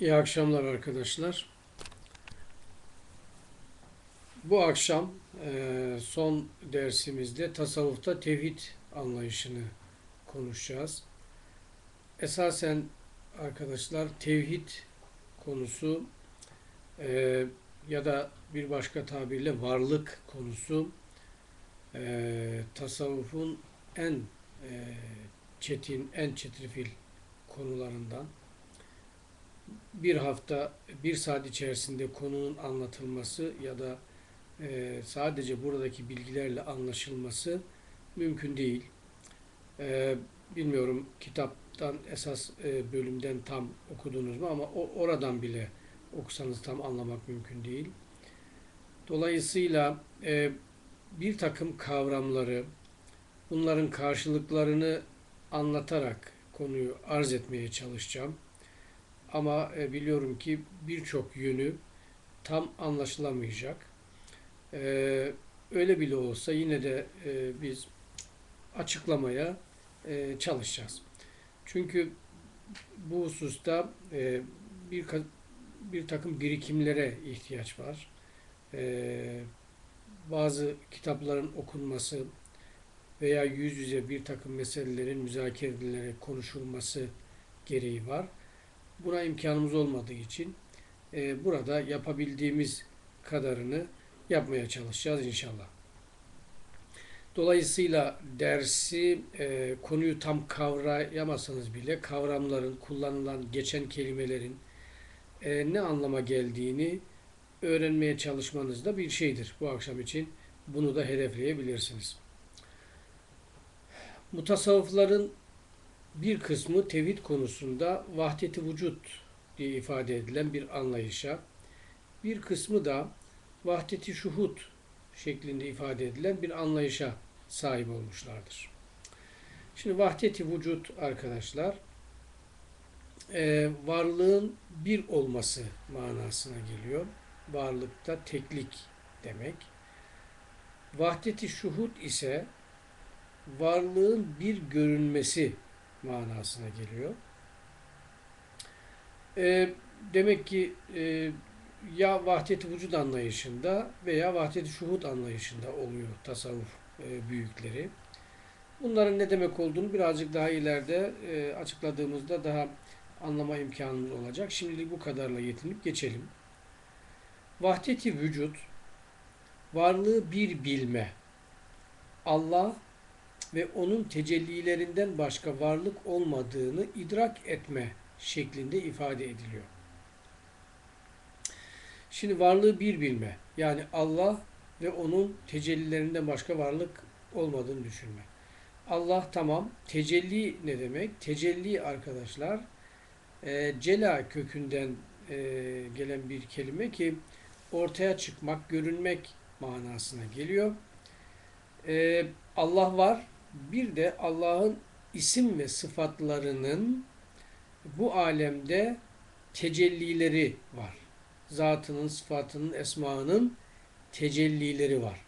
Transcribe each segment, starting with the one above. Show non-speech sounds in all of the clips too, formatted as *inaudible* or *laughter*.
İyi akşamlar arkadaşlar. Bu akşam e, son dersimizde tasavvufta tevhid anlayışını konuşacağız. Esasen arkadaşlar tevhid konusu e, ya da bir başka tabirle varlık konusu e, tasavvufun en çetin, en çetrefil konularından bir hafta, bir saat içerisinde konunun anlatılması ya da e, sadece buradaki bilgilerle anlaşılması mümkün değil. E, bilmiyorum kitaptan esas e, bölümden tam okudunuz mu ama o, oradan bile okusanız tam anlamak mümkün değil. Dolayısıyla e, bir takım kavramları, bunların karşılıklarını anlatarak konuyu arz etmeye çalışacağım. Ama e, biliyorum ki birçok yönü tam anlaşılamayacak. E, öyle bile olsa yine de e, biz açıklamaya çalışacağız. Çünkü bu hususta bir bir takım birikimlere ihtiyaç var. Bazı kitapların okunması veya yüz yüze bir takım meselelerin müzakere edilerek konuşulması gereği var. Buna imkanımız olmadığı için e, burada yapabildiğimiz kadarını yapmaya çalışacağız inşallah. Dolayısıyla dersi e, konuyu tam kavrayamasanız bile kavramların, kullanılan geçen kelimelerin e, ne anlama geldiğini öğrenmeye çalışmanız da bir şeydir bu akşam için. Bunu da hedefleyebilirsiniz. Mutasavvıfların bir kısmı tevhid konusunda vahdeti vücut diye ifade edilen bir anlayışa, bir kısmı da vahdeti şuhud şeklinde ifade edilen bir anlayışa sahip olmuşlardır. Şimdi vahdeti vücut arkadaşlar e, varlığın bir olması manasına geliyor. Varlıkta teklik demek. Vahdeti şuhud ise varlığın bir görünmesi manasına geliyor. E, demek ki e, ya vahdet-i vücud anlayışında veya vahdet-i şuhud anlayışında oluyor tasavvuf e, büyükleri. Bunların ne demek olduğunu birazcık daha ileride e, açıkladığımızda daha anlama imkanımız olacak. Şimdilik bu kadarla yetinip geçelim. Vahdet-i vücut, varlığı bir bilme, Allah ve onun tecellilerinden başka varlık olmadığını idrak etme şeklinde ifade ediliyor. Şimdi varlığı bir bilme, yani Allah ve onun tecellilerinden başka varlık olmadığını düşünme. Allah tamam, tecelli ne demek? Tecelli arkadaşlar, e, cela kökünden e, gelen bir kelime ki ortaya çıkmak, görünmek manasına geliyor. E, Allah var, bir de Allah'ın isim ve sıfatlarının bu alemde tecellileri var. Zatının, sıfatının, esmanın tecellileri var.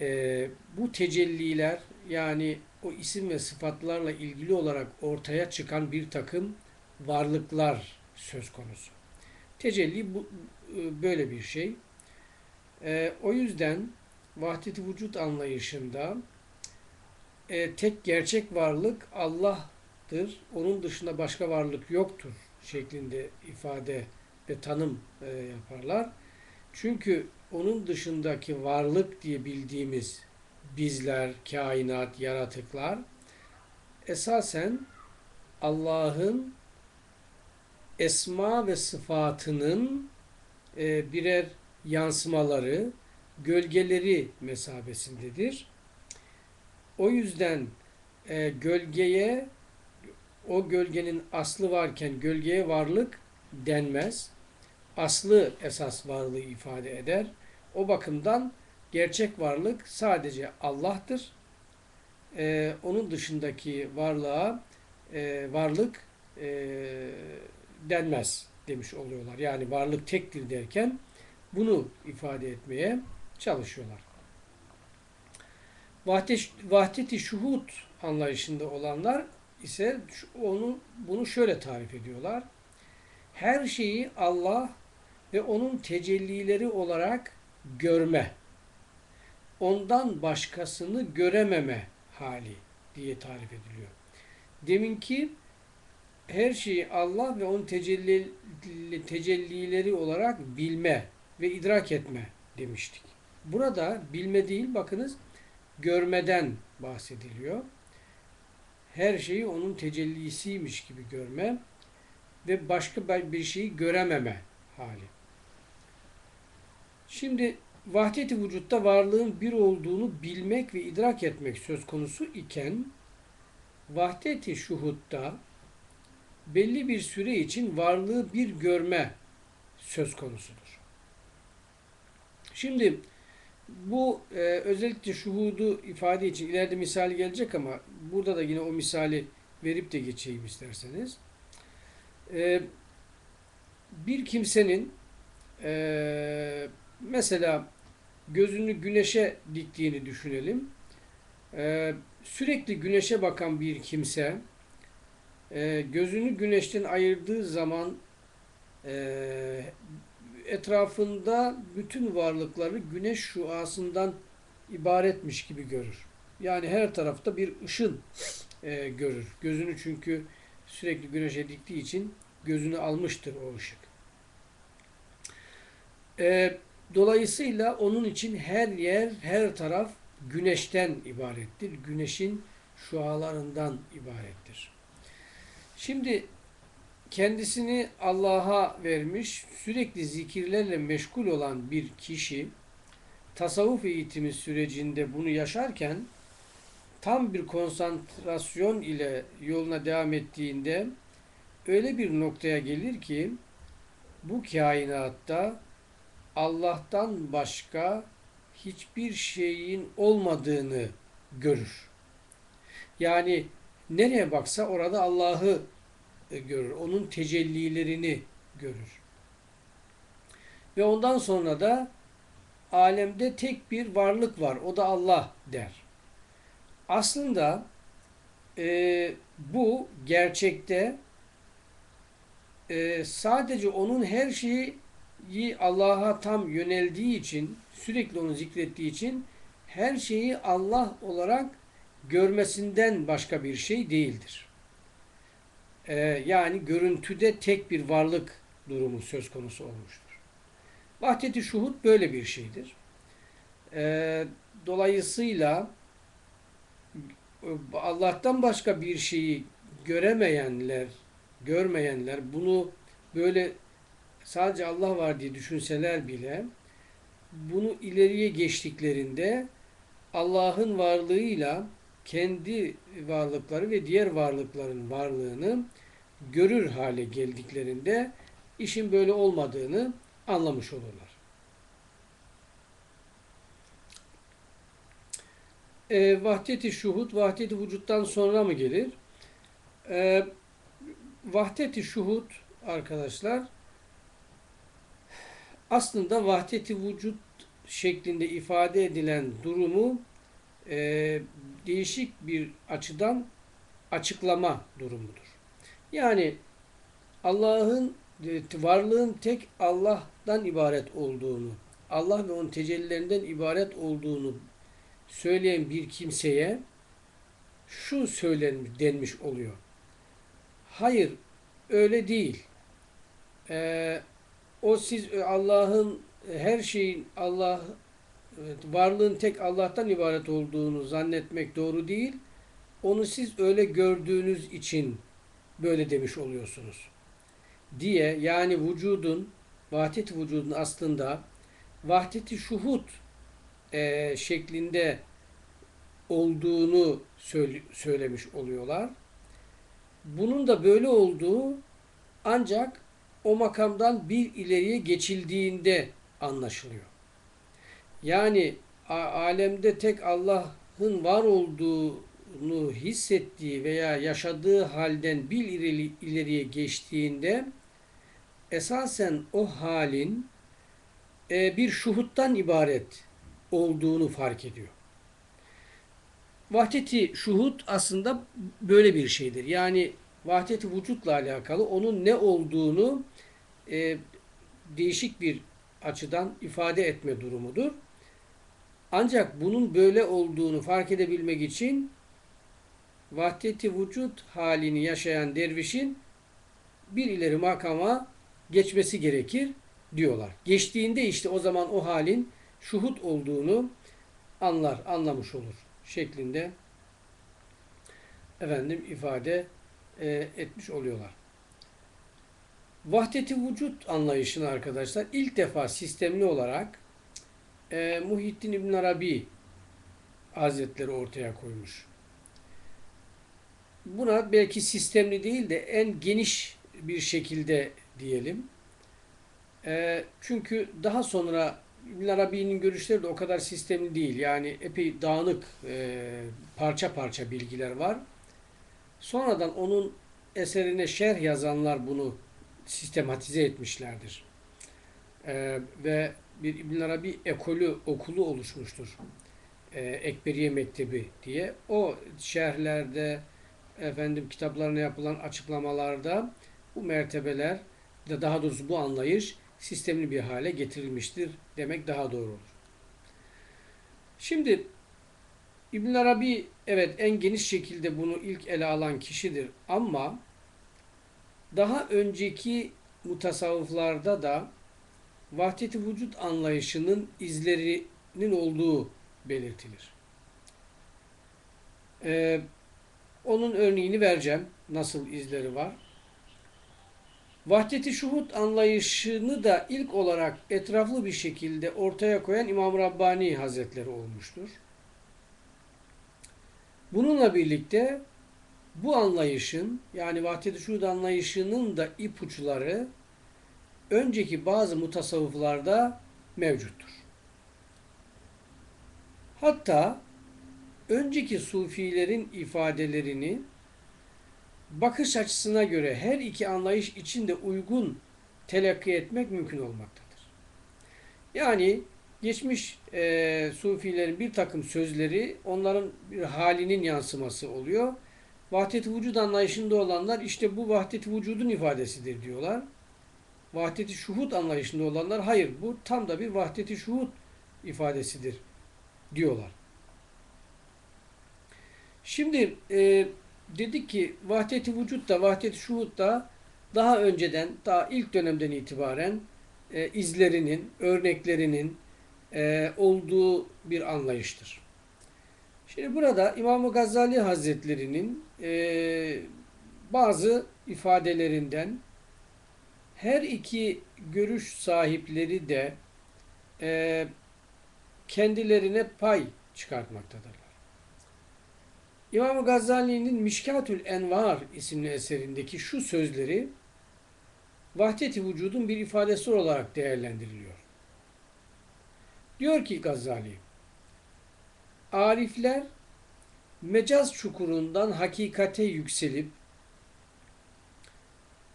Ee, bu tecelliler yani o isim ve sıfatlarla ilgili olarak ortaya çıkan bir takım varlıklar söz konusu. Tecelli bu, e, böyle bir şey. Ee, o yüzden vahdet-i vücut anlayışında e, tek gerçek varlık Allah'tır. Onun dışında başka varlık yoktur şeklinde ifade ve tanım e, yaparlar. Çünkü onun dışındaki varlık diye bildiğimiz bizler, kainat, yaratıklar esasen Allah'ın esma ve sıfatının e, birer yansımaları, gölgeleri mesabesindedir. O yüzden e, gölgeye o gölgenin aslı varken gölgeye varlık denmez. Aslı esas varlığı ifade eder. O bakımdan gerçek varlık sadece Allah'tır. Ee, onun dışındaki varlığa e, varlık e, denmez demiş oluyorlar. Yani varlık tektir derken bunu ifade etmeye çalışıyorlar. Vahdet, vahdeti şuhud anlayışında olanlar ise onu bunu şöyle tarif ediyorlar. her şeyi Allah ve onun tecellileri olarak görme. Ondan başkasını görememe hali diye tarif ediliyor. Deminki her şeyi Allah ve onun tecelli, tecellileri olarak bilme ve idrak etme demiştik. Burada bilme değil bakınız görmeden bahsediliyor. Her şeyi onun tecellisiymiş gibi görme ve başka bir şeyi görememe hali. Şimdi vahdeti vücutta varlığın bir olduğunu bilmek ve idrak etmek söz konusu iken vahdeti şuhutta belli bir süre için varlığı bir görme söz konusudur. Şimdi bu e, özellikle şuhudu ifade için ileride misali gelecek ama burada da yine o misali verip de geçeyim isterseniz. E, bir kimsenin e, mesela gözünü güneşe diktiğini düşünelim. E, sürekli güneşe bakan bir kimse e, gözünü güneşten ayırdığı zaman e, etrafında bütün varlıkları güneş şuasından ibaretmiş gibi görür. Yani her tarafta bir ışın e, görür. Gözünü çünkü sürekli güneşe diktiği için gözünü almıştır o ışık. E, dolayısıyla onun için her yer, her taraf güneşten ibarettir. Güneşin şualarından ibarettir. Şimdi kendisini Allah'a vermiş, sürekli zikirlerle meşgul olan bir kişi tasavvuf eğitimi sürecinde bunu yaşarken tam bir konsantrasyon ile yoluna devam ettiğinde öyle bir noktaya gelir ki bu kainatta Allah'tan başka hiçbir şeyin olmadığını görür. Yani nereye baksa orada Allah'ı görür. Onun tecellilerini görür. Ve ondan sonra da alemde tek bir varlık var. O da Allah der. Aslında e, bu gerçekte e, sadece onun her şeyi Allah'a tam yöneldiği için, sürekli onu zikrettiği için her şeyi Allah olarak görmesinden başka bir şey değildir. Ee, yani görüntüde tek bir varlık durumu söz konusu olmuştur. Vahdeti şuhut böyle bir şeydir. Ee, dolayısıyla Allah'tan başka bir şeyi göremeyenler, görmeyenler bunu böyle sadece Allah var diye düşünseler bile bunu ileriye geçtiklerinde Allah'ın varlığıyla kendi varlıkları ve diğer varlıkların varlığını görür hale geldiklerinde işin böyle olmadığını anlamış olurlar. E, vahdeti şuhud, vahdeti vücuttan sonra mı gelir? E, vahdeti şuhud arkadaşlar aslında vahdeti vücut şeklinde ifade edilen durumu e, değişik bir açıdan açıklama durumudur. Yani Allah'ın e, varlığın tek Allah'tan ibaret olduğunu, Allah ve onun tecellilerinden ibaret olduğunu söyleyen bir kimseye şu söylenmiş denmiş oluyor. Hayır, öyle değil. Ee, o siz Allah'ın her şeyin Allah evet, varlığın tek Allah'tan ibaret olduğunu zannetmek doğru değil. Onu siz öyle gördüğünüz için böyle demiş oluyorsunuz. Diye yani vücudun, vahdet vücudun aslında vahdeti şuhut e, şeklinde olduğunu söyle, söylemiş oluyorlar. Bunun da böyle olduğu ancak o makamdan bir ileriye geçildiğinde anlaşılıyor. Yani alemde tek Allah'ın var olduğunu hissettiği veya yaşadığı halden bir ileri, ileriye geçtiğinde esasen o halin e, bir şuhuttan ibaret olduğunu fark ediyor. Vahdeti şuhut aslında böyle bir şeydir. Yani vahdeti vücutla alakalı onun ne olduğunu e, değişik bir açıdan ifade etme durumudur. Ancak bunun böyle olduğunu fark edebilmek için vahdeti vücut halini yaşayan dervişin bir ileri makama geçmesi gerekir diyorlar. Geçtiğinde işte o zaman o halin şuhut olduğunu anlar, anlamış olur şeklinde efendim ifade e, etmiş oluyorlar. Vahdeti vücut anlayışını arkadaşlar ilk defa sistemli olarak e, Muhittin İbn Arabi Hazretleri ortaya koymuş. Buna belki sistemli değil de en geniş bir şekilde diyelim. E, çünkü daha sonra İbn Arabi'nin görüşleri de o kadar sistemli değil. Yani epey dağınık e, parça parça bilgiler var. Sonradan onun eserine şerh yazanlar bunu sistematize etmişlerdir. E, ve bir İbn Arabi ekolü, okulu oluşmuştur. E, Ekberiye Mektebi diye. O şerhlerde efendim kitaplarına yapılan açıklamalarda bu mertebeler de daha doğrusu bu anlayış sistemli bir hale getirilmiştir demek daha doğru olur. Şimdi İbn Arabi evet en geniş şekilde bunu ilk ele alan kişidir ama daha önceki mutasavvıflarda da vahdeti vücut anlayışının izlerinin olduğu belirtilir. Ee, onun örneğini vereceğim. Nasıl izleri var. Vahdeti şuhut anlayışını da ilk olarak etraflı bir şekilde ortaya koyan İmam Rabbani Hazretleri olmuştur. Bununla birlikte bu anlayışın yani vahdeti şuhut anlayışının da ipuçları önceki bazı mutasavvıflarda mevcuttur. Hatta önceki sufilerin ifadelerini bakış açısına göre her iki anlayış içinde uygun telakki etmek mümkün olmaktadır. Yani geçmiş e, sufilerin bir takım sözleri onların bir halinin yansıması oluyor. Vahdet-i vücud anlayışında olanlar işte bu vahdet-i vücudun ifadesidir diyorlar. Vahdet-i şuhud anlayışında olanlar hayır bu tam da bir vahdet-i şuhud ifadesidir diyorlar. Şimdi e, dedik ki vahdet-i vücut da vahdet-i şuhud da daha önceden, daha ilk dönemden itibaren e, izlerinin, örneklerinin e, olduğu bir anlayıştır. Şimdi burada İmam-ı Gazali Hazretleri'nin e, bazı ifadelerinden her iki görüş sahipleri de e, kendilerine pay çıkartmaktadırlar. İmam Gazali'nin Mişkatül Envar isimli eserindeki şu sözleri vahdeti vücudun bir ifadesi olarak değerlendiriliyor. Diyor ki Gazali, Arifler mecaz çukurundan hakikate yükselip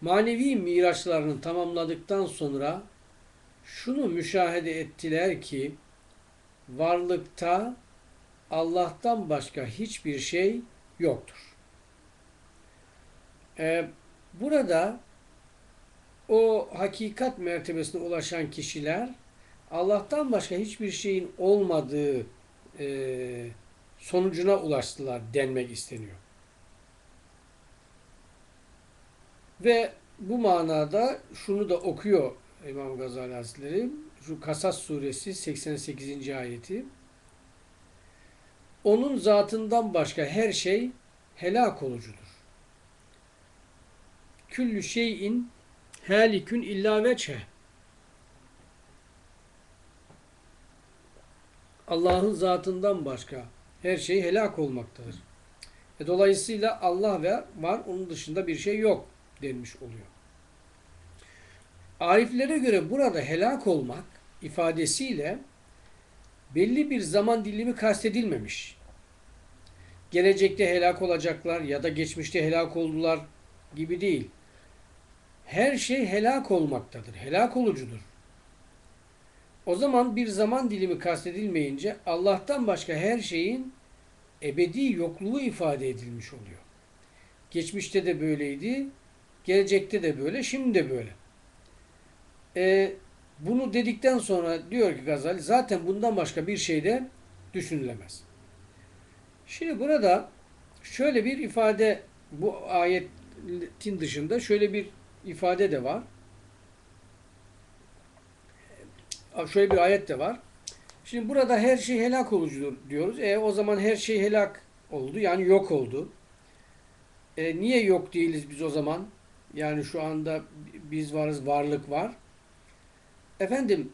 manevi miraçlarını tamamladıktan sonra şunu müşahede ettiler ki varlıkta Allah'tan başka hiçbir şey yoktur. Ee, burada o hakikat mertebesine ulaşan kişiler Allah'tan başka hiçbir şeyin olmadığı e, sonucuna ulaştılar denmek isteniyor. Ve bu manada şunu da okuyor İmam Gazali Hazretleri. Şu Kasas suresi 88. ayeti. Onun zatından başka her şey helak olucudur. Küllü şeyin halikün illa veçhe. Allah'ın zatından başka her şey helak olmaktadır. E dolayısıyla Allah ve var, onun dışında bir şey yok denmiş oluyor. Ariflere göre burada helak olmak ifadesiyle belli bir zaman dilimi kastedilmemiş. Gelecekte helak olacaklar ya da geçmişte helak oldular gibi değil. Her şey helak olmaktadır. Helak olucudur. O zaman bir zaman dilimi kastedilmeyince Allah'tan başka her şeyin ebedi yokluğu ifade edilmiş oluyor. Geçmişte de böyleydi, gelecekte de böyle, şimdi de böyle. e, bunu dedikten sonra diyor ki Gazali zaten bundan başka bir şey de düşünülemez. Şimdi burada şöyle bir ifade bu ayetin dışında şöyle bir ifade de var. Şöyle bir ayet de var. Şimdi burada her şey helak olucudur diyoruz. E o zaman her şey helak oldu. Yani yok oldu. E, niye yok değiliz biz o zaman? Yani şu anda biz varız, varlık var. Efendim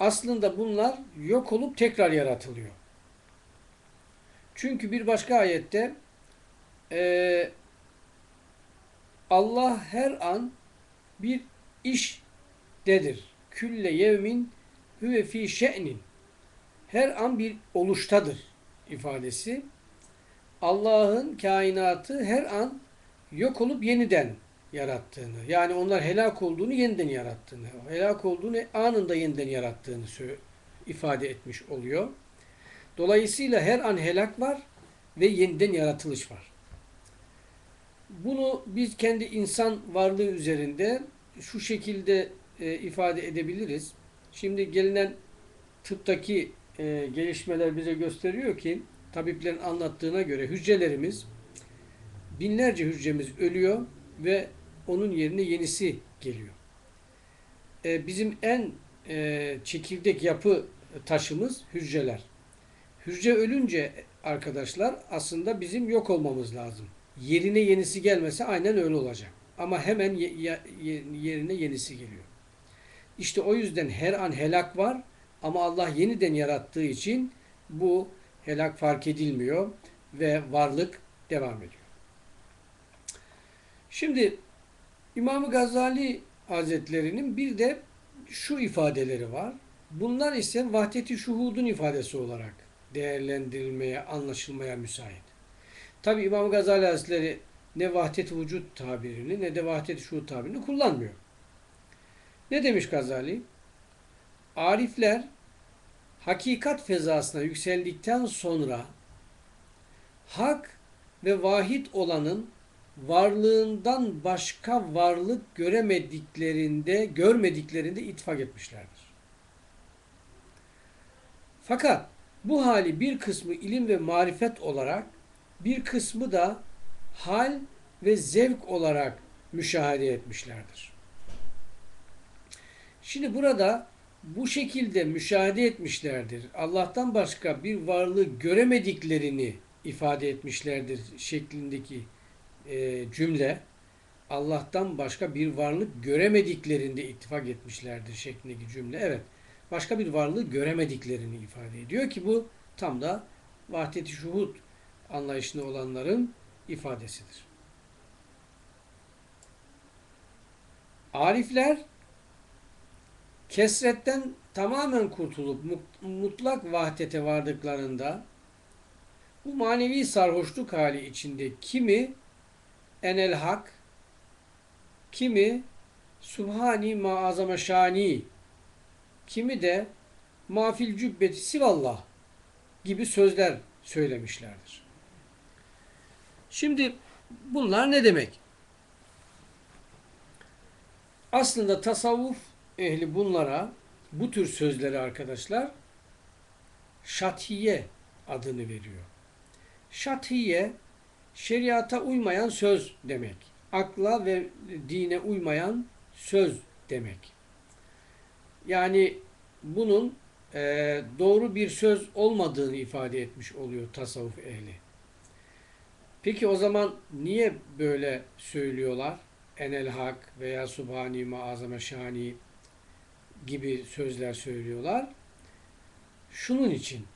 aslında bunlar yok olup tekrar yaratılıyor. Çünkü bir başka ayette e, Allah her an bir iştedir. Külle yevmin huve fi şe'nin. Her an bir oluştadır ifadesi. Allah'ın kainatı her an yok olup yeniden yarattığını, yani onlar helak olduğunu yeniden yarattığını, helak olduğunu anında yeniden yarattığını ifade etmiş oluyor. Dolayısıyla her an helak var ve yeniden yaratılış var. Bunu biz kendi insan varlığı üzerinde şu şekilde e, ifade edebiliriz. Şimdi gelinen tıptaki e, gelişmeler bize gösteriyor ki tabiplerin anlattığına göre hücrelerimiz binlerce hücremiz ölüyor ve onun yerine yenisi geliyor. E, bizim en e, çekirdek yapı taşımız hücreler. Hücre ölünce arkadaşlar aslında bizim yok olmamız lazım. Yerine yenisi gelmese aynen öyle olacak. Ama hemen ye, ye, yerine yenisi geliyor. İşte o yüzden her an helak var ama Allah yeniden yarattığı için bu helak fark edilmiyor ve varlık devam ediyor. Şimdi İmam Gazali Hazretlerinin bir de şu ifadeleri var. Bunlar ise vahdeti şuhudun ifadesi olarak değerlendirilmeye, anlaşılmaya müsait. Tabi İmam Gazali Hazretleri ne vahdet vücut tabirini ne de vahdet şuhud tabirini kullanmıyor. Ne demiş Gazali? Arifler hakikat fezasına yükseldikten sonra hak ve vahid olanın varlığından başka varlık göremediklerinde, görmediklerinde ittifak etmişlerdir. Fakat bu hali bir kısmı ilim ve marifet olarak, bir kısmı da hal ve zevk olarak müşahede etmişlerdir. Şimdi burada bu şekilde müşahede etmişlerdir. Allah'tan başka bir varlığı göremediklerini ifade etmişlerdir şeklindeki e, cümle Allah'tan başka bir varlık göremediklerinde ittifak etmişlerdir şeklindeki cümle. Evet. Başka bir varlığı göremediklerini ifade ediyor ki bu tam da vahdet-i şuhud anlayışında olanların ifadesidir. Arifler kesretten tamamen kurtulup mutlak vahdete vardıklarında bu manevi sarhoşluk hali içinde kimi enel hak, kimi subhani maazame şani, kimi de mafil cübbeti sivallah gibi sözler söylemişlerdir. Şimdi bunlar ne demek? Aslında tasavvuf ehli bunlara bu tür sözleri arkadaşlar şatiye adını veriyor. Şatiye şeriata uymayan söz demek. Akla ve dine uymayan söz demek. Yani bunun e, doğru bir söz olmadığını ifade etmiş oluyor tasavvuf ehli. Peki o zaman niye böyle söylüyorlar? Enel hak veya subhani maazame şani gibi sözler söylüyorlar. Şunun için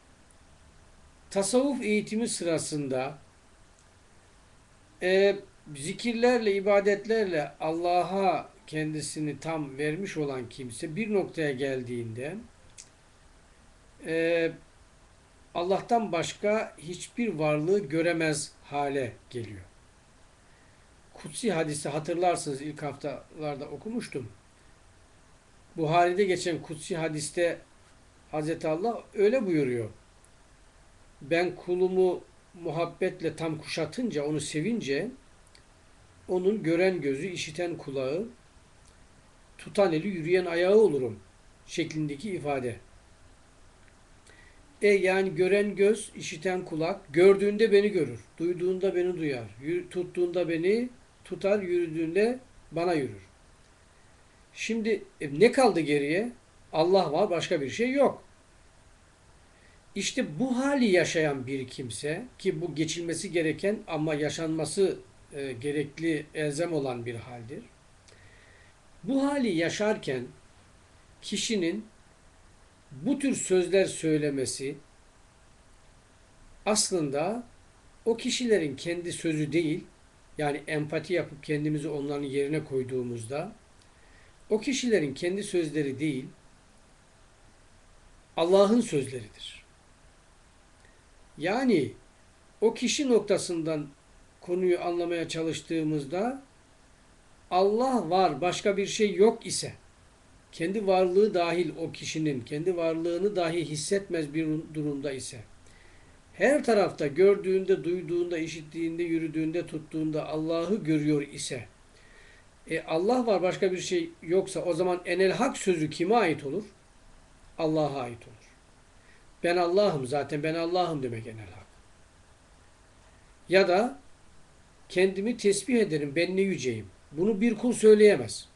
tasavvuf eğitimi sırasında e, zikirlerle, ibadetlerle Allah'a kendisini tam vermiş olan kimse bir noktaya geldiğinde e, Allah'tan başka hiçbir varlığı göremez hale geliyor. Kutsi hadisi hatırlarsınız ilk haftalarda okumuştum. Buhari'de geçen kutsi hadiste Hazreti Allah öyle buyuruyor. Ben kulumu muhabbetle tam kuşatınca, onu sevince onun gören gözü, işiten kulağı, tutan eli yürüyen ayağı olurum şeklindeki ifade. E yani gören göz, işiten kulak, gördüğünde beni görür, duyduğunda beni duyar, tuttuğunda beni tutar, yürüdüğünde bana yürür. Şimdi e, ne kaldı geriye? Allah var, başka bir şey yok. İşte bu hali yaşayan bir kimse ki bu geçilmesi gereken ama yaşanması e, gerekli, elzem olan bir haldir. Bu hali yaşarken kişinin bu tür sözler söylemesi aslında o kişilerin kendi sözü değil, yani empati yapıp kendimizi onların yerine koyduğumuzda o kişilerin kendi sözleri değil, Allah'ın sözleridir. Yani o kişi noktasından konuyu anlamaya çalıştığımızda Allah var, başka bir şey yok ise kendi varlığı dahil o kişinin kendi varlığını dahi hissetmez bir durumda ise her tarafta gördüğünde, duyduğunda, işittiğinde, yürüdüğünde, tuttuğunda Allah'ı görüyor ise e, Allah var başka bir şey yoksa o zaman enel hak sözü kime ait olur? Allah'a ait olur. Ben Allah'ım zaten ben Allah'ım demek enel hak. Ya da kendimi tesbih ederim ben ne yüceyim. Bunu bir kul söyleyemez.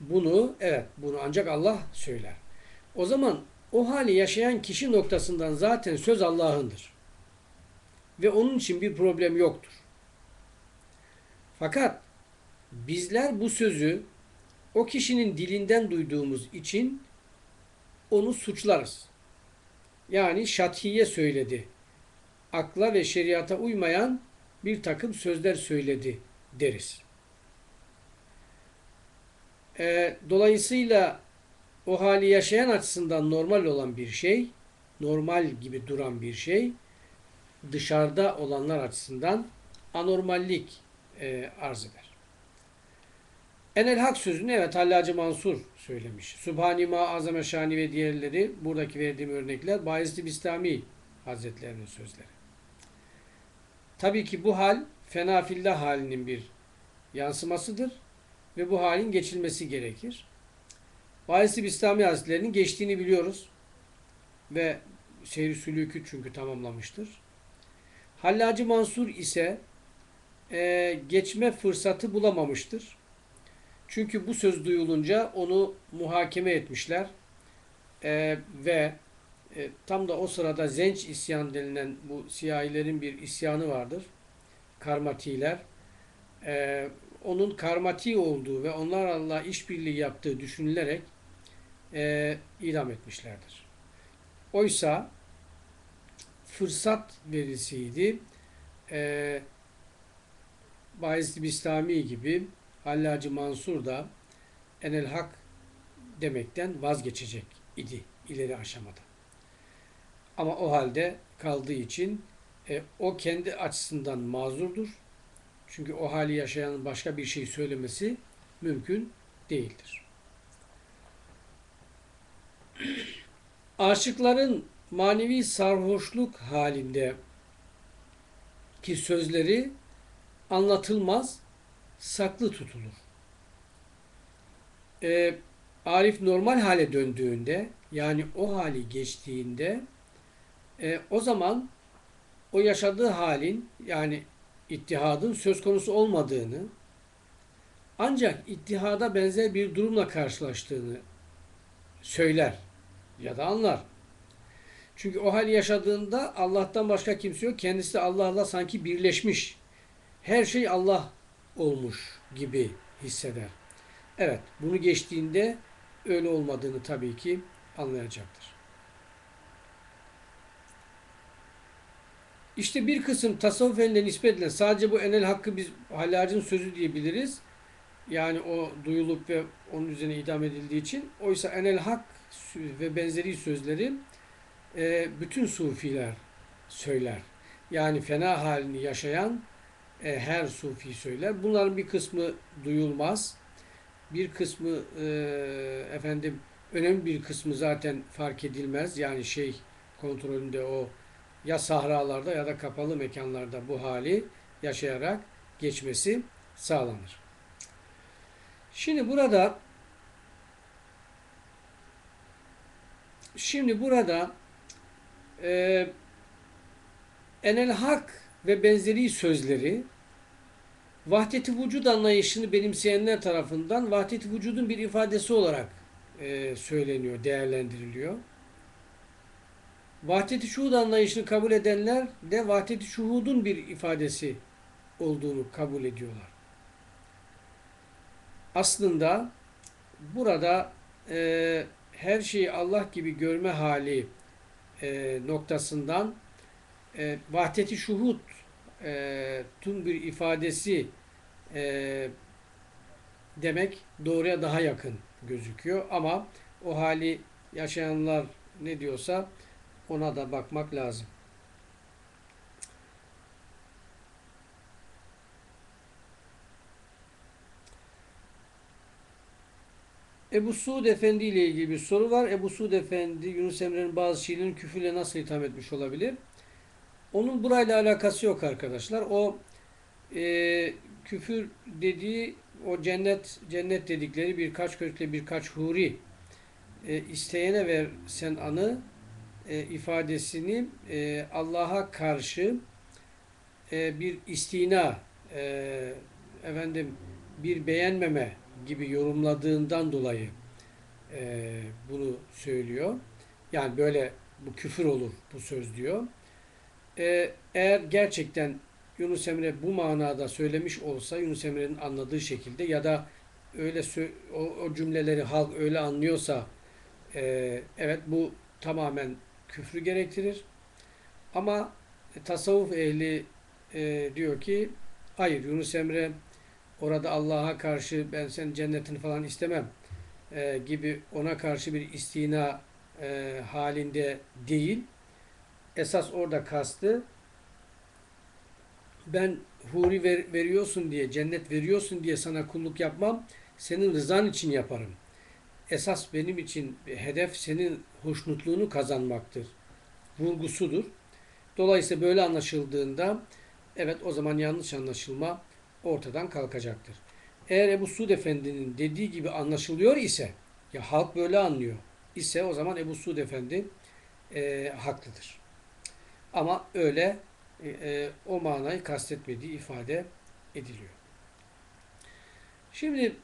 Bunu evet bunu ancak Allah söyler. O zaman o hali yaşayan kişi noktasından zaten söz Allah'ındır. Ve onun için bir problem yoktur. Fakat bizler bu sözü o kişinin dilinden duyduğumuz için onu suçlarız. Yani şatiye söyledi. Akla ve şeriata uymayan bir takım sözler söyledi deriz. E, dolayısıyla o hali yaşayan açısından normal olan bir şey, normal gibi duran bir şey, dışarıda olanlar açısından anormallik e, arz eder. Enel Hak sözünü evet Hallacı Mansur söylemiş. Subhani Ma Azame Şani ve diğerleri buradaki verdiğim örnekler Bayezid Bistami Hazretlerinin sözleri. Tabii ki bu hal fenafillah halinin bir yansımasıdır ve bu halin geçilmesi gerekir. Bayezid Bistami Hazretleri'nin geçtiğini biliyoruz ve seyri sülükü çünkü tamamlamıştır. Hallacı Mansur ise e, geçme fırsatı bulamamıştır. Çünkü bu söz duyulunca onu muhakeme etmişler e, ve e, tam da o sırada Zenç isyan denilen bu siyahilerin bir isyanı vardır. Karmatiler. E, onun karmati olduğu ve onlarla işbirliği yaptığı düşünülerek e, idam etmişlerdir. Oysa fırsat verilseydi e, Bayezid Bistami gibi Hallacı Mansur da enel hak demekten vazgeçecek idi ileri aşamada. Ama o halde kaldığı için e, o kendi açısından mazurdur. Çünkü o hali yaşayanın başka bir şey söylemesi mümkün değildir. Aşıkların manevi sarhoşluk halinde ki sözleri anlatılmaz, saklı tutulur. Ee, Arif normal hale döndüğünde, yani o hali geçtiğinde, e, o zaman o yaşadığı halin, yani ittihadın söz konusu olmadığını, ancak ittihada benzer bir durumla karşılaştığını söyler ya da anlar. Çünkü o hal yaşadığında Allah'tan başka kimse yok. Kendisi Allah'la sanki birleşmiş. Her şey Allah olmuş gibi hisseder. Evet, bunu geçtiğinde öyle olmadığını tabii ki anlayacaktır. İşte bir kısım tasavvuf eline nispet edilen sadece bu enel hakkı biz Hallac'ın sözü diyebiliriz. Yani o duyulup ve onun üzerine idam edildiği için. Oysa enel hak ve benzeri sözleri e, bütün sufiler söyler. Yani fena halini yaşayan e, her sufi söyler. Bunların bir kısmı duyulmaz. Bir kısmı e, efendim önemli bir kısmı zaten fark edilmez. Yani şey kontrolünde o ya sahralarda ya da kapalı mekanlarda bu hali yaşayarak geçmesi sağlanır. Şimdi burada şimdi burada e, enel hak ve benzeri sözleri vahdeti vücud anlayışını benimseyenler tarafından vahdeti vücudun bir ifadesi olarak e, söyleniyor, değerlendiriliyor. Vahdeti şuhud anlayışını kabul edenler de vahdeti şuhudun bir ifadesi olduğunu kabul ediyorlar. Aslında burada e, her şeyi Allah gibi görme hali e, noktasından e, vahdeti şuhud e, tüm bir ifadesi e, demek doğruya daha yakın gözüküyor. Ama o hali yaşayanlar ne diyorsa ona da bakmak lazım. Ebu Suud Efendi ile ilgili bir soru var. Ebu Suud Efendi Yunus Emre'nin bazı şiirlerin küfürle nasıl itham etmiş olabilir? Onun burayla alakası yok arkadaşlar. O e, küfür dediği o cennet cennet dedikleri birkaç kökle birkaç huri e, isteyene ver sen anı e, ifadesini e, Allah'a karşı e, bir istina e, efendim bir beğenmeme gibi yorumladığından dolayı e, bunu söylüyor. Yani böyle bu küfür olur bu söz diyor. E, eğer gerçekten Yunus Emre bu manada söylemiş olsa Yunus Emre'nin anladığı şekilde ya da öyle o, o cümleleri halk öyle anlıyorsa e, evet bu tamamen küfrü gerektirir. Ama e, tasavvuf ehli e, diyor ki hayır Yunus Emre orada Allah'a karşı ben senin cennetini falan istemem e, gibi ona karşı bir istina e, halinde değil. Esas orada kastı ben huri ver, veriyorsun diye, cennet veriyorsun diye sana kulluk yapmam. Senin rızan için yaparım. Esas benim için hedef senin hoşnutluğunu kazanmaktır. Vurgusudur. Dolayısıyla böyle anlaşıldığında evet o zaman yanlış anlaşılma ortadan kalkacaktır. Eğer Ebu Suud Efendi'nin dediği gibi anlaşılıyor ise ya halk böyle anlıyor ise o zaman Ebu Suud Efendi e, haklıdır. Ama öyle e, e, o manayı kastetmediği ifade ediliyor. Şimdi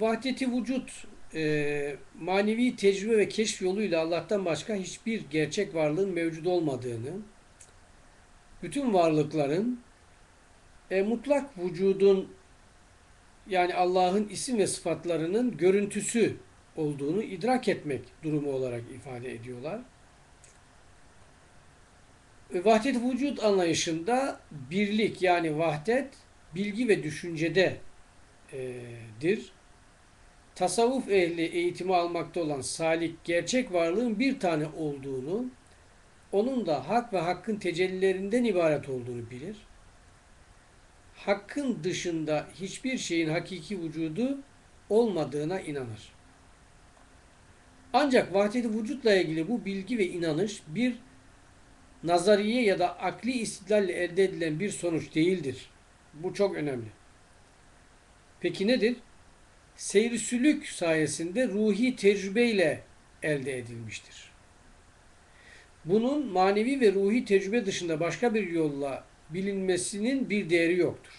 vahdeti vücut e, manevi tecrübe ve keşf yoluyla Allah'tan başka hiçbir gerçek varlığın mevcut olmadığını, bütün varlıkların e, mutlak vücudun yani Allah'ın isim ve sıfatlarının görüntüsü olduğunu idrak etmek durumu olarak ifade ediyorlar. Vahdet vücut anlayışında birlik yani vahdet bilgi ve düşüncededir. Tasavvuf ehli eğitimi almakta olan salik gerçek varlığın bir tane olduğunu, onun da hak ve hakkın tecellilerinden ibaret olduğunu bilir. Hakkın dışında hiçbir şeyin hakiki vücudu olmadığına inanır. Ancak vahdet vücutla ilgili bu bilgi ve inanış bir nazariye ya da akli istidlalle elde edilen bir sonuç değildir. Bu çok önemli. Peki nedir? Seyri sayesinde ruhi tecrübeyle elde edilmiştir. Bunun manevi ve ruhi tecrübe dışında başka bir yolla bilinmesinin bir değeri yoktur.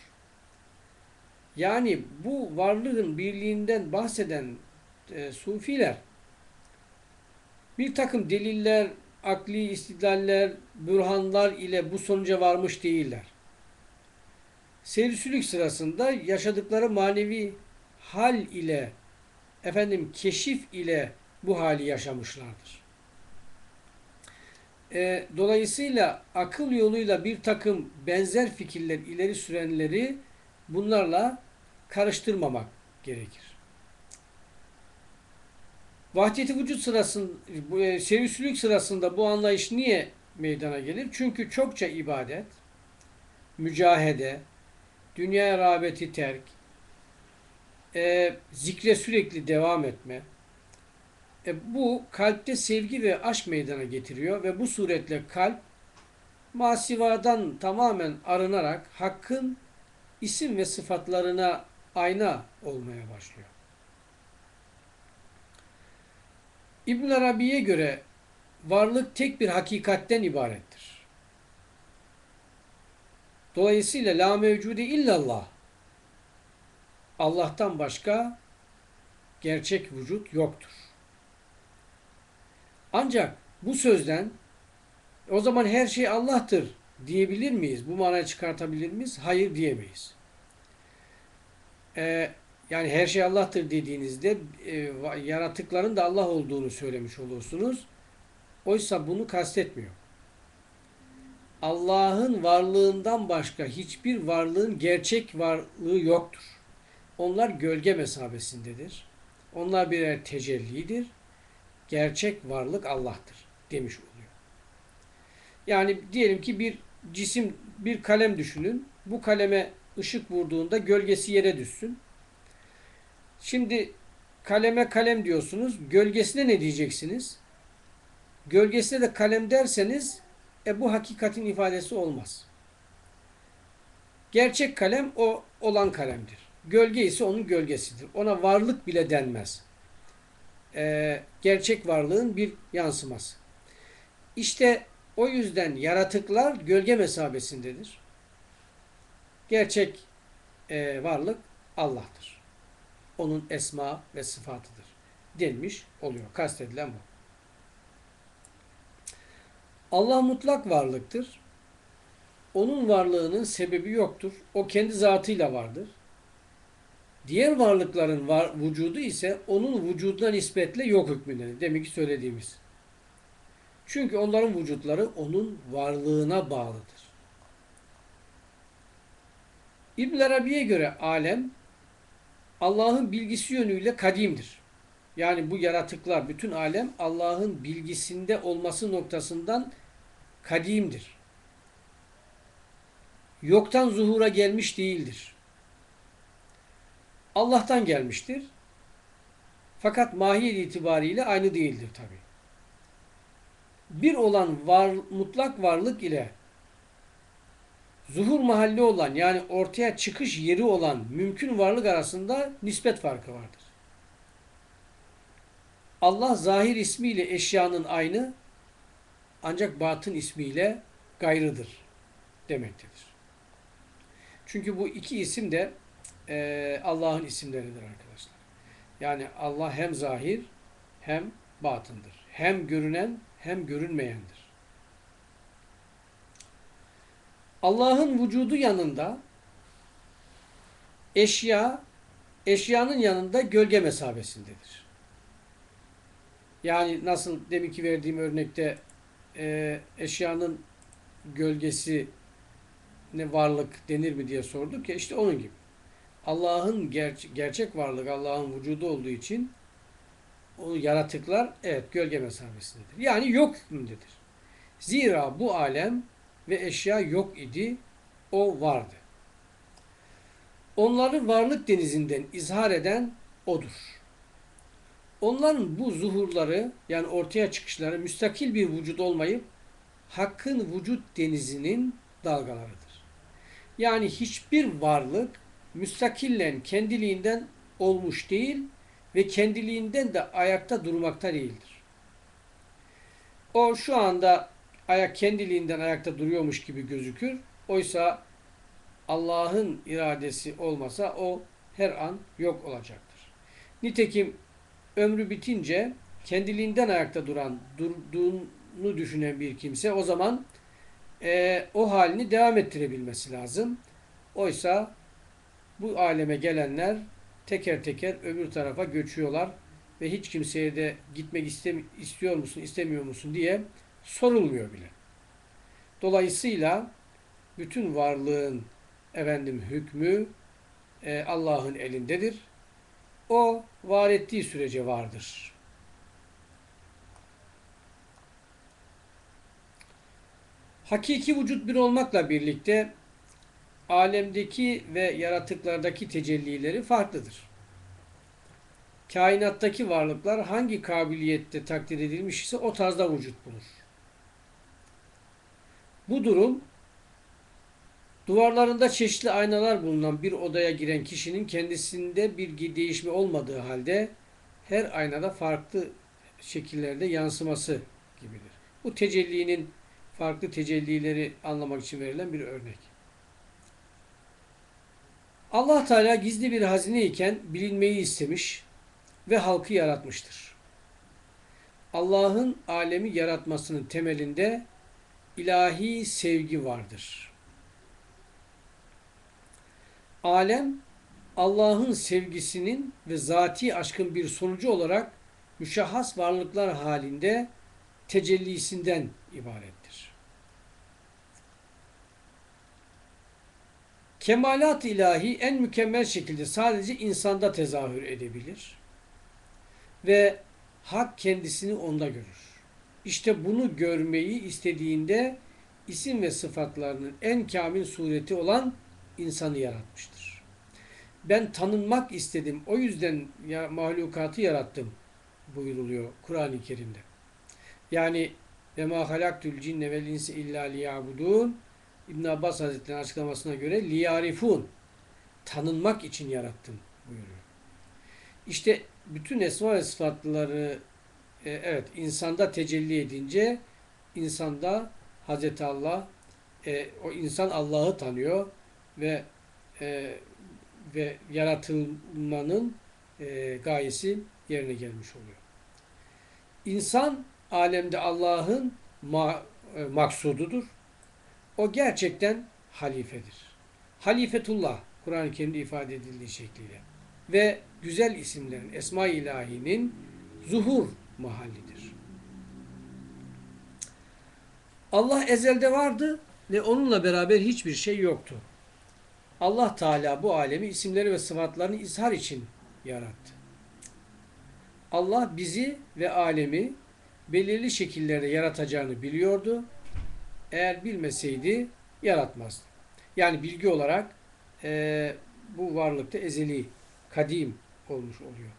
Yani bu varlığın birliğinden bahseden e, sufiler bir takım deliller, akli istidlaller, bürhanlar ile bu sonuca varmış değiller. Seyrisülük sırasında yaşadıkları manevi hal ile efendim keşif ile bu hali yaşamışlardır. E, dolayısıyla akıl yoluyla bir takım benzer fikirler ileri sürenleri bunlarla karıştırmamak gerekir. Vahdeti vücut sırasında, e, servisülük sırasında bu anlayış niye meydana gelir? Çünkü çokça ibadet, mücahede, dünya rağbeti terk, e, zikre sürekli devam etme, e, bu kalpte sevgi ve aşk meydana getiriyor ve bu suretle kalp masivadan tamamen arınarak hakkın isim ve sıfatlarına ayna olmaya başlıyor. İbn Arabi'ye göre varlık tek bir hakikatten ibarettir. Dolayısıyla la mevcude illallah Allah'tan başka gerçek vücut yoktur. Ancak bu sözden o zaman her şey Allah'tır diyebilir miyiz? Bu manayı çıkartabilir miyiz? Hayır diyemeyiz. Ee, yani her şey Allah'tır dediğinizde e, yaratıkların da Allah olduğunu söylemiş olursunuz. Oysa bunu kastetmiyor. Allah'ın varlığından başka hiçbir varlığın gerçek varlığı yoktur. Onlar gölge mesabesindedir. Onlar birer tecellidir. Gerçek varlık Allah'tır demiş oluyor. Yani diyelim ki bir cisim, bir kalem düşünün. Bu kaleme ışık vurduğunda gölgesi yere düşsün. Şimdi kaleme kalem diyorsunuz. Gölgesine ne diyeceksiniz? Gölgesine de kalem derseniz e bu hakikatin ifadesi olmaz. Gerçek kalem o olan kalemdir. Gölge ise onun gölgesidir. Ona varlık bile denmez. Ee, gerçek varlığın bir yansıması. İşte o yüzden yaratıklar gölge mesabesindedir. Gerçek e, varlık Allah'tır. Onun esma ve sıfatıdır. Denmiş oluyor. Kastedilen bu. Allah mutlak varlıktır. Onun varlığının sebebi yoktur. O kendi zatıyla vardır. Diğer varlıkların var, vücudu ise onun vücuduna nispetle yok hükmündedir. Demek ki söylediğimiz. Çünkü onların vücutları onun varlığına bağlıdır. İbn Arabi'ye göre alem Allah'ın bilgisi yönüyle kadimdir. Yani bu yaratıklar, bütün alem Allah'ın bilgisinde olması noktasından kadimdir. Yoktan zuhura gelmiş değildir. Allah'tan gelmiştir. Fakat mahiyet itibariyle aynı değildir tabi. Bir olan var, mutlak varlık ile zuhur mahalli olan yani ortaya çıkış yeri olan mümkün varlık arasında nispet farkı vardır. Allah zahir ismiyle eşyanın aynı ancak batın ismiyle gayrıdır demektedir. Çünkü bu iki isim de e, Allah'ın isimleridir arkadaşlar. Yani Allah hem zahir hem batındır. Hem görünen hem görünmeyendir. Allah'ın vücudu yanında eşya eşyanın yanında gölge mesabesindedir. Yani nasıl deminki verdiğim örnekte e, eşyanın gölgesi ne varlık denir mi diye sorduk ya işte onun gibi. Allah'ın ger gerçek varlık Allah'ın vücudu olduğu için o yaratıklar evet gölge mesabesindedir. Yani yok hükmündedir. Zira bu alem ve eşya yok idi, o vardı. Onları varlık denizinden izhar eden odur. Onların bu zuhurları yani ortaya çıkışları müstakil bir vücut olmayıp hakkın vücut denizinin dalgalarıdır. Yani hiçbir varlık müstakillen kendiliğinden olmuş değil ve kendiliğinden de ayakta durmakta değildir. O şu anda ayak kendiliğinden ayakta duruyormuş gibi gözükür. Oysa Allah'ın iradesi olmasa o her an yok olacaktır. Nitekim ömrü bitince kendiliğinden ayakta duran, durduğunu düşünen bir kimse o zaman e, o halini devam ettirebilmesi lazım. Oysa bu aleme gelenler teker teker öbür tarafa göçüyorlar ve hiç kimseye de gitmek istiyor musun, istemiyor musun diye sorulmuyor bile. Dolayısıyla bütün varlığın efendim hükmü e, Allah'ın elindedir. O var ettiği sürece vardır. Hakiki vücut bir olmakla birlikte alemdeki ve yaratıklardaki tecellileri farklıdır. Kainattaki varlıklar hangi kabiliyette takdir edilmiş ise o tarzda vücut bulur. Bu durum duvarlarında çeşitli aynalar bulunan bir odaya giren kişinin kendisinde bir değişme olmadığı halde her aynada farklı şekillerde yansıması gibidir. Bu tecellinin farklı tecellileri anlamak için verilen bir örnek. Allah Teala gizli bir hazine iken bilinmeyi istemiş ve halkı yaratmıştır. Allah'ın alemi yaratmasının temelinde ilahi sevgi vardır. Alem Allah'ın sevgisinin ve zati aşkın bir sonucu olarak müşahhas varlıklar halinde tecellisinden ibarettir. Kemalat ilahi en mükemmel şekilde sadece insanda tezahür edebilir ve hak kendisini onda görür. İşte bunu görmeyi istediğinde isim ve sıfatlarının en kamil sureti olan insanı yaratmıştır. Ben tanınmak istedim. O yüzden ya mahlukatı yarattım buyuruluyor Kur'an-ı Kerim'de. Yani ve ma halaktul cinne vel insi illa liyabudun İbn Abbas Hazretleri'nin açıklamasına göre liyarifun tanınmak için yarattım buyuruyor. İşte bütün esma ve sıfatları e, evet insanda tecelli edince insanda Hazreti Allah e, o insan Allah'ı tanıyor ve e, ve yaratılmanın e, gayesi yerine gelmiş oluyor. İnsan alemde Allah'ın ma, e, maksududur. O gerçekten halifedir. Halifetullah Kur'an-ı Kerim'de ifade edildiği şekliyle ve güzel isimlerin Esma-i İlahi'nin zuhur mahallidir. Allah ezelde vardı ve onunla beraber hiçbir şey yoktu. Allah Teala bu alemi isimleri ve sıfatlarını izhar için yarattı. Allah bizi ve alemi belirli şekillerde yaratacağını biliyordu. Eğer bilmeseydi yaratmazdı. Yani bilgi olarak e, bu varlıkta ezeli, kadim olmuş oluyor.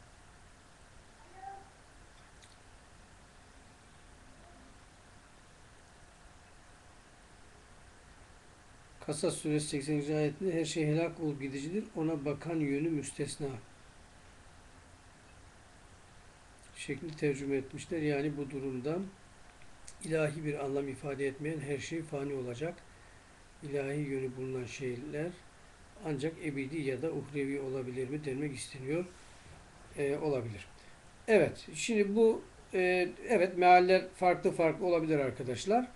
Kasas suresi 80. ayetinde her şey helak olup gidicidir. Ona bakan yönü müstesna. Şekli tercüme etmişler. Yani bu durumda ilahi bir anlam ifade etmeyen her şey fani olacak. İlahi yönü bulunan şeyler ancak ebedi ya da uhrevi olabilir mi demek isteniyor. Ee, olabilir. Evet. Şimdi bu e, evet mealler farklı farklı olabilir arkadaşlar.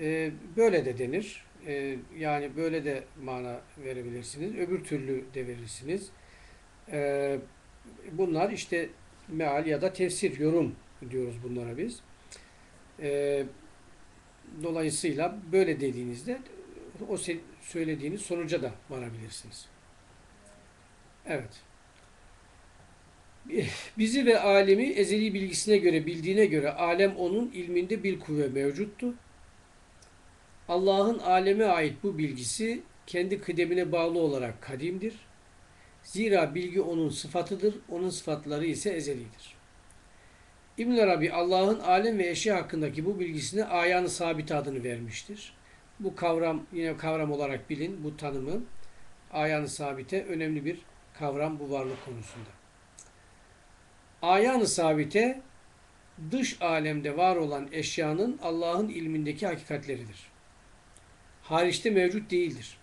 E, böyle de denir. E, yani böyle de mana verebilirsiniz. Öbür türlü de verirsiniz. E, bunlar işte meal ya da tefsir, yorum diyoruz bunlara biz. E, dolayısıyla böyle dediğinizde o söylediğiniz sonuca da varabilirsiniz. Evet. *laughs* Bizi ve alemi ezeli bilgisine göre, bildiğine göre alem onun ilminde bir kuvve mevcuttu. Allah'ın aleme ait bu bilgisi kendi kıdemine bağlı olarak kadimdir. Zira bilgi onun sıfatıdır, onun sıfatları ise ezelidir. İbn Arabi Allah'ın alem ve eşya hakkındaki bu bilgisine ayanı sabit adını vermiştir. Bu kavram yine kavram olarak bilin bu tanımı ayanı sabite önemli bir kavram bu varlık konusunda. Ayanı sabite dış alemde var olan eşyanın Allah'ın ilmindeki hakikatleridir. Hariçte mevcut değildir.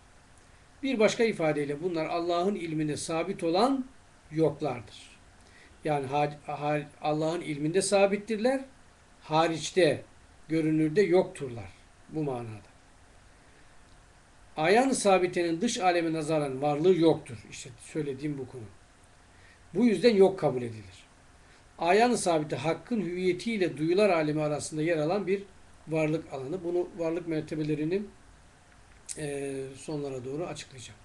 Bir başka ifadeyle bunlar Allah'ın ilminde sabit olan yoklardır. Yani Allah'ın ilminde sabittirler, hariçte, görünürde yokturlar. Bu manada. Ayan-ı sabitenin dış aleme nazaran varlığı yoktur. İşte söylediğim bu konu. Bu yüzden yok kabul edilir. Ayan-ı sabite hakkın hüviyetiyle duyular alemi arasında yer alan bir varlık alanı. Bunu varlık mertebelerinin e, sonlara doğru açıklayacağım.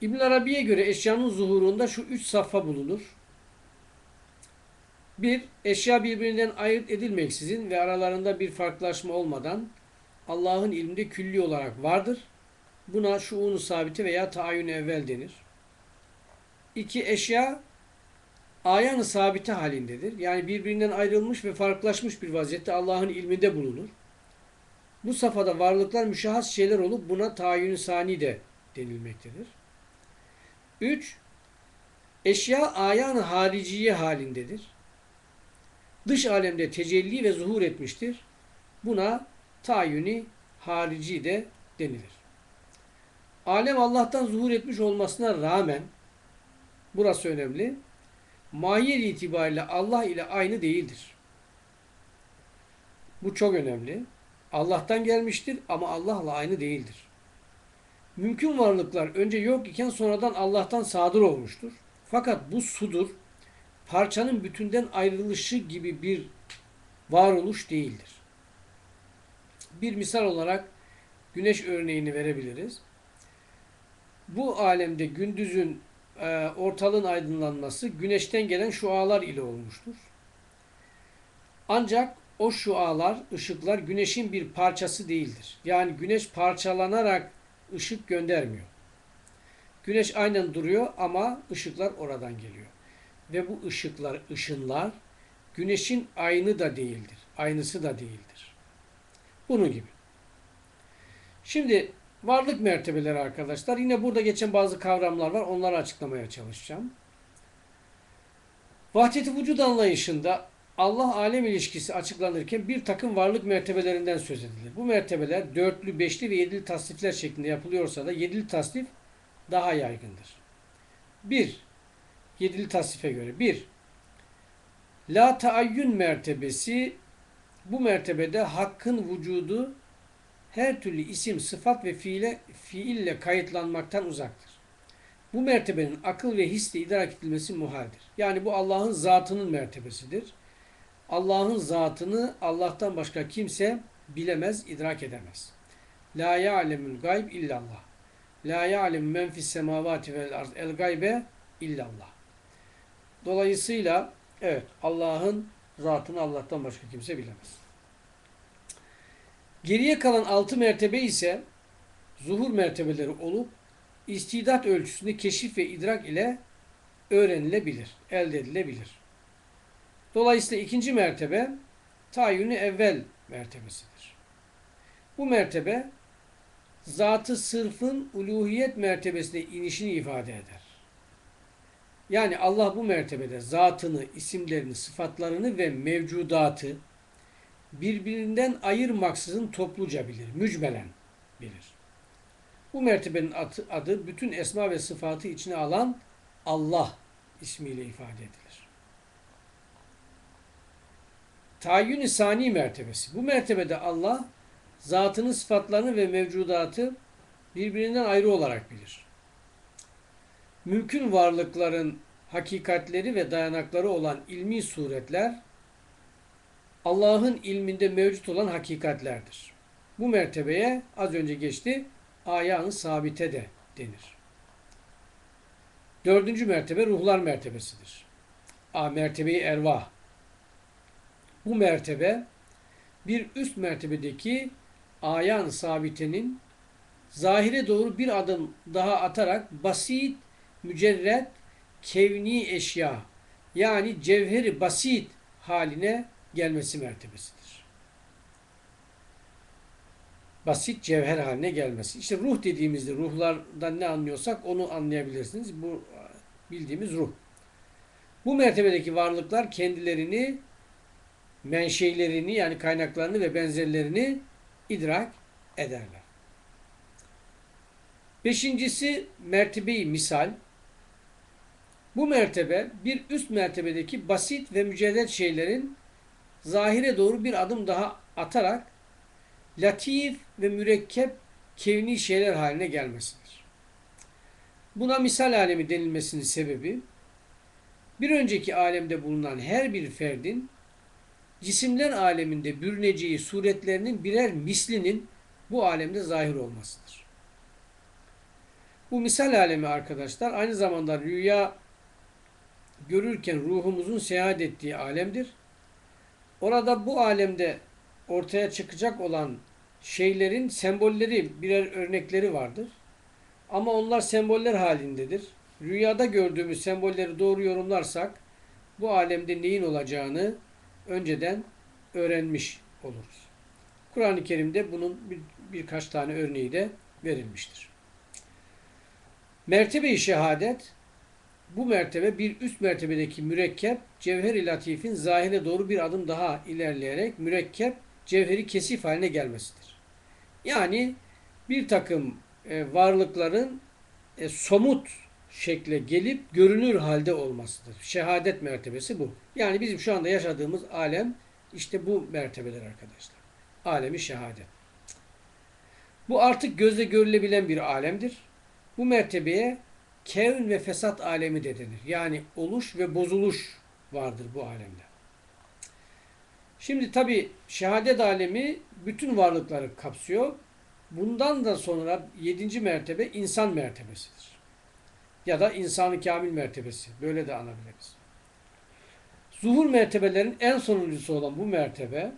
İbn Arabi'ye göre eşyanın zuhurunda şu üç safha bulunur. Bir, eşya birbirinden ayırt edilmeksizin ve aralarında bir farklılaşma olmadan Allah'ın ilminde külli olarak vardır. Buna şuunu sabiti veya tayin evvel denir. İki, eşya ayanı sabite halindedir. Yani birbirinden ayrılmış ve farklılaşmış bir vaziyette Allah'ın ilminde bulunur. Bu safhada varlıklar müşahhas şeyler olup buna tayin sani de denilmektedir. 3. Eşya ayan hariciye halindedir. dış alemde tecelli ve zuhur etmiştir. Buna tayuni harici de denilir. Alem Allah'tan zuhur etmiş olmasına rağmen burası önemli. Mahiyet itibariyle Allah ile aynı değildir. Bu çok önemli. Allah'tan gelmiştir ama Allah'la aynı değildir. Mümkün varlıklar önce yok iken sonradan Allah'tan sadır olmuştur. Fakat bu sudur parçanın bütünden ayrılışı gibi bir varoluş değildir. Bir misal olarak güneş örneğini verebiliriz. Bu alemde gündüzün e, ortalığın aydınlanması güneşten gelen şualar ile olmuştur. Ancak o şualar, ışıklar güneşin bir parçası değildir. Yani güneş parçalanarak ışık göndermiyor. Güneş aynen duruyor ama ışıklar oradan geliyor. Ve bu ışıklar, ışınlar güneşin aynı da değildir. Aynısı da değildir. Bunun gibi. Şimdi varlık mertebeleri arkadaşlar. Yine burada geçen bazı kavramlar var. Onları açıklamaya çalışacağım. Vahdeti vücut anlayışında Allah alem ilişkisi açıklanırken bir takım varlık mertebelerinden söz edilir. Bu mertebeler dörtlü, beşli ve yedili tasnifler şeklinde yapılıyorsa da yedili tasnif daha yaygındır. Bir, yedili tasnife göre. Bir, la taayyün mertebesi bu mertebede hakkın vücudu her türlü isim, sıfat ve fiile, fiille kayıtlanmaktan uzaktır. Bu mertebenin akıl ve hisle idrak edilmesi muhaldir. Yani bu Allah'ın zatının mertebesidir. Allah'ın zatını Allah'tan başka kimse bilemez, idrak edemez. La ya'lemul gayb illallah. La ya'lem men fis semavati vel ard el gaybe illallah. Dolayısıyla evet Allah'ın zatını Allah'tan başka kimse bilemez. Geriye kalan altı mertebe ise zuhur mertebeleri olup istidat ölçüsünde keşif ve idrak ile öğrenilebilir, elde edilebilir. Dolayısıyla ikinci mertebe tayyünü evvel mertebesidir. Bu mertebe zatı sırfın uluhiyet mertebesine inişini ifade eder. Yani Allah bu mertebede zatını, isimlerini, sıfatlarını ve mevcudatı birbirinden ayırmaksızın topluca bilir, mücmelen bilir. Bu mertebenin adı, bütün esma ve sıfatı içine alan Allah ismiyle ifade edilir. Tayyün-i sani mertebesi. Bu mertebede Allah zatını, sıfatlarını ve mevcudatı birbirinden ayrı olarak bilir. Mümkün varlıkların hakikatleri ve dayanakları olan ilmi suretler Allah'ın ilminde mevcut olan hakikatlerdir. Bu mertebeye az önce geçti ayağın sabite de denir. Dördüncü mertebe ruhlar mertebesidir. A mertebeyi ervah. Bu mertebe bir üst mertebedeki ayan sabitenin zahire doğru bir adım daha atarak basit, mücerret, kevni eşya yani cevheri basit haline gelmesi mertebesidir. Basit cevher haline gelmesi. İşte ruh dediğimizde ruhlardan ne anlıyorsak onu anlayabilirsiniz. Bu bildiğimiz ruh. Bu mertebedeki varlıklar kendilerini, menşeilerini yani kaynaklarını ve benzerlerini idrak ederler. Beşincisi mertebeyi misal. Bu mertebe bir üst mertebedeki basit ve mücerret şeylerin zahire doğru bir adım daha atarak latif ve mürekkep kevni şeyler haline gelmesidir. Buna misal alemi denilmesinin sebebi bir önceki alemde bulunan her bir ferdin cisimler aleminde bürüneceği suretlerinin birer mislinin bu alemde zahir olmasıdır. Bu misal alemi arkadaşlar aynı zamanda rüya görürken ruhumuzun seyahat ettiği alemdir. Orada bu alemde ortaya çıkacak olan şeylerin sembolleri, birer örnekleri vardır. Ama onlar semboller halindedir. Rüyada gördüğümüz sembolleri doğru yorumlarsak bu alemde neyin olacağını önceden öğrenmiş oluruz. Kur'an-ı Kerim'de bunun bir, birkaç tane örneği de verilmiştir. Mertebe-i şehadet bu mertebe bir üst mertebedeki mürekkep cevher-i latifin zahire doğru bir adım daha ilerleyerek mürekkep cevheri kesif haline gelmesidir. Yani bir takım e, varlıkların e, somut şekle gelip görünür halde olmasıdır. Şehadet mertebesi bu. Yani bizim şu anda yaşadığımız alem işte bu mertebeler arkadaşlar. Alemi şehadet. Bu artık gözle görülebilen bir alemdir. Bu mertebeye kevn ve fesat alemi de denir. Yani oluş ve bozuluş vardır bu alemde. Şimdi tabi şehadet alemi bütün varlıkları kapsıyor. Bundan da sonra yedinci mertebe insan mertebesidir. Ya da insanı kamil mertebesi. Böyle de anabiliriz. Zuhur mertebelerin en sonuncusu olan bu mertebe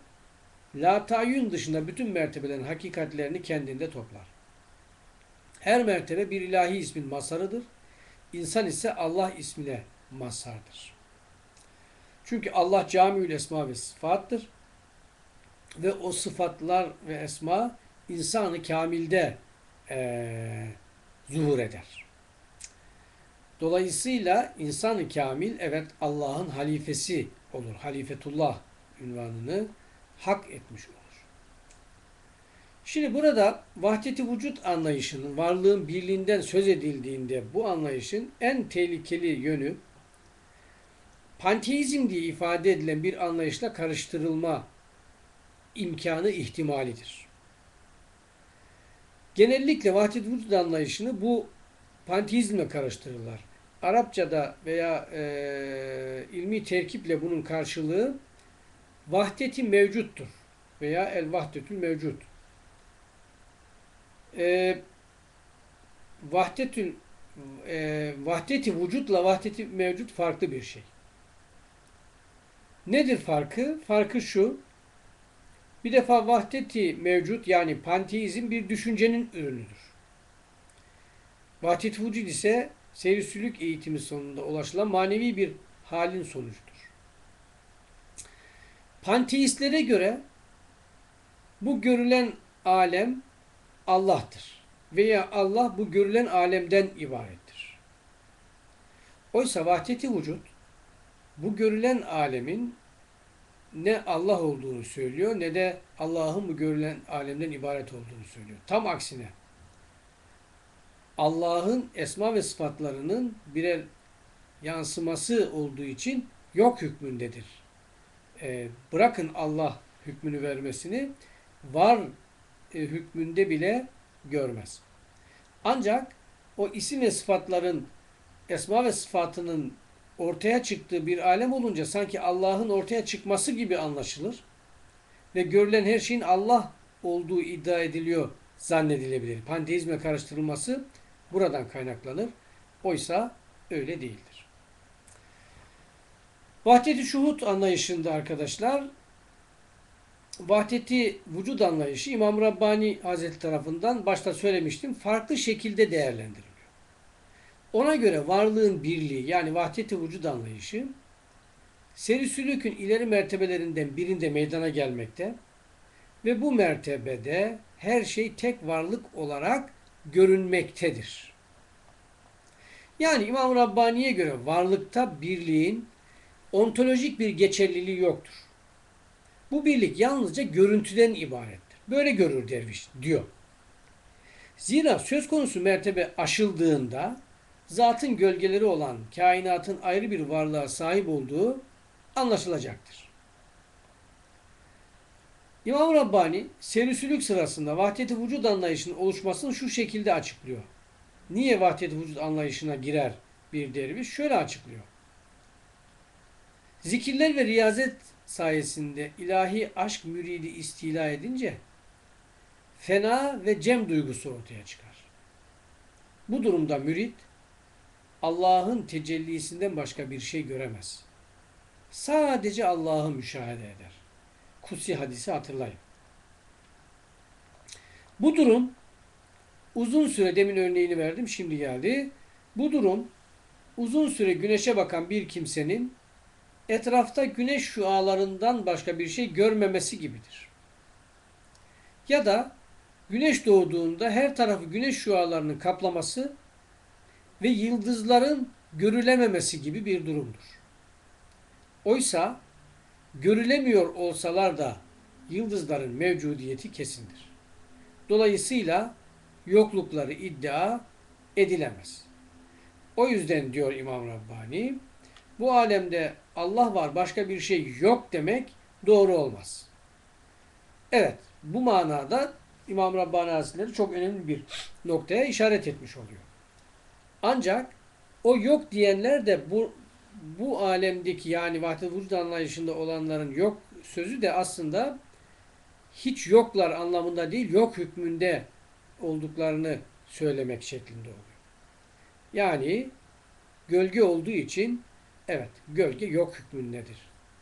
la tayyün dışında bütün mertebelerin hakikatlerini kendinde toplar. Her mertebe bir ilahi ismin masarıdır. İnsan ise Allah ismine mazhardır. Çünkü Allah camiül esma ve sıfattır. Ve o sıfatlar ve esma insanı kamilde ee, zuhur eder. Dolayısıyla insanı kamil evet Allah'ın halifesi olur. Halifetullah ünvanını hak etmiş olur. Şimdi burada vahdeti vücut anlayışının varlığın birliğinden söz edildiğinde bu anlayışın en tehlikeli yönü panteizm diye ifade edilen bir anlayışla karıştırılma imkanı ihtimalidir. Genellikle vahdet vücut anlayışını bu panteizmle karıştırırlar. Arapçada veya e, ilmi terkiple bunun karşılığı vahdeti mevcuttur veya el vahdetül mevcut. E, vahdetül e, vahdeti vücutla vahdeti mevcut farklı bir şey. Nedir farkı? Farkı şu. Bir defa vahdeti mevcut yani panteizm bir düşüncenin ürünüdür. Vahdet vücud ise seyir eğitimi sonunda ulaşılan manevi bir halin sonucudur. Panteistlere göre bu görülen alem Allah'tır. Veya Allah bu görülen alemden ibarettir. Oysa vahdeti vücut bu görülen alemin ne Allah olduğunu söylüyor ne de Allah'ın bu görülen alemden ibaret olduğunu söylüyor. Tam aksine Allah'ın esma ve sıfatlarının birer yansıması olduğu için yok hükmündedir. E, bırakın Allah hükmünü vermesini var e, hükmünde bile görmez. Ancak o isim ve sıfatların esma ve sıfatının ortaya çıktığı bir alem olunca sanki Allah'ın ortaya çıkması gibi anlaşılır ve görülen her şeyin Allah olduğu iddia ediliyor zannedilebilir. Panteizme karıştırılması buradan kaynaklanır. Oysa öyle değildir. Vahdeti şuhut anlayışında arkadaşlar vahdeti vücud anlayışı İmam Rabbani Hazretleri tarafından başta söylemiştim farklı şekilde değerlendiriliyor. Ona göre varlığın birliği yani vahdeti vücud anlayışı seri sülükün ileri mertebelerinden birinde meydana gelmekte ve bu mertebede her şey tek varlık olarak görünmektedir. Yani İmam Rabbani'ye göre varlıkta birliğin ontolojik bir geçerliliği yoktur. Bu birlik yalnızca görüntüden ibarettir. Böyle görür derviş diyor. Zira söz konusu mertebe aşıldığında zatın gölgeleri olan kainatın ayrı bir varlığa sahip olduğu anlaşılacaktır. İmam Rabbani serisülük sırasında vahdeti vücud anlayışının oluşmasını şu şekilde açıklıyor. Niye vahdeti vücud anlayışına girer bir derviş? Şöyle açıklıyor. Zikirler ve riyazet sayesinde ilahi aşk müridi istila edince fena ve cem duygusu ortaya çıkar. Bu durumda mürit Allah'ın tecellisinden başka bir şey göremez. Sadece Allah'ı müşahede eder. Kutsi hadisi hatırlayın. Bu durum uzun süre demin örneğini verdim şimdi geldi. Bu durum uzun süre güneşe bakan bir kimsenin etrafta güneş şualarından başka bir şey görmemesi gibidir. Ya da güneş doğduğunda her tarafı güneş şualarının kaplaması ve yıldızların görülememesi gibi bir durumdur. Oysa görülemiyor olsalar da yıldızların mevcudiyeti kesindir. Dolayısıyla yoklukları iddia edilemez. O yüzden diyor İmam Rabbani, bu alemde Allah var başka bir şey yok demek doğru olmaz. Evet, bu manada İmam Rabbani Hazretleri çok önemli bir noktaya işaret etmiş oluyor. Ancak o yok diyenler de bu bu alemdeki yani vahdet vücut anlayışında olanların yok sözü de aslında hiç yoklar anlamında değil, yok hükmünde olduklarını söylemek şeklinde oluyor. Yani gölge olduğu için evet gölge yok hükmündedir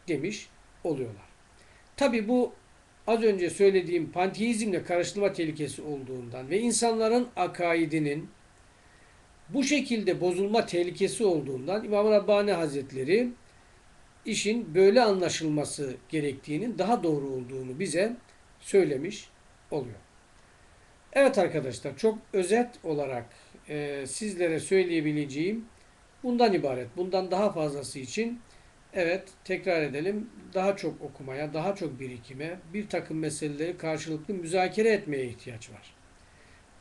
demiş oluyorlar. Tabi bu az önce söylediğim panteizmle karıştırma tehlikesi olduğundan ve insanların akaidinin bu şekilde bozulma tehlikesi olduğundan İmam Rabbani Hazretleri işin böyle anlaşılması gerektiğinin daha doğru olduğunu bize söylemiş oluyor. Evet arkadaşlar çok özet olarak e, sizlere söyleyebileceğim bundan ibaret. Bundan daha fazlası için evet tekrar edelim daha çok okumaya, daha çok birikime, bir takım meseleleri karşılıklı müzakere etmeye ihtiyaç var.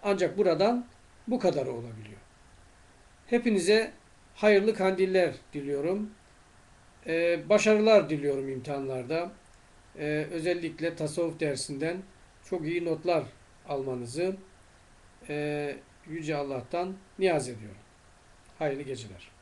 Ancak buradan bu kadar olabiliyor. Hepinize hayırlı kandiller diliyorum. Ee, başarılar diliyorum imtihanlarda. Ee, özellikle tasavvuf dersinden çok iyi notlar almanızı e, Yüce Allah'tan niyaz ediyorum. Hayırlı geceler.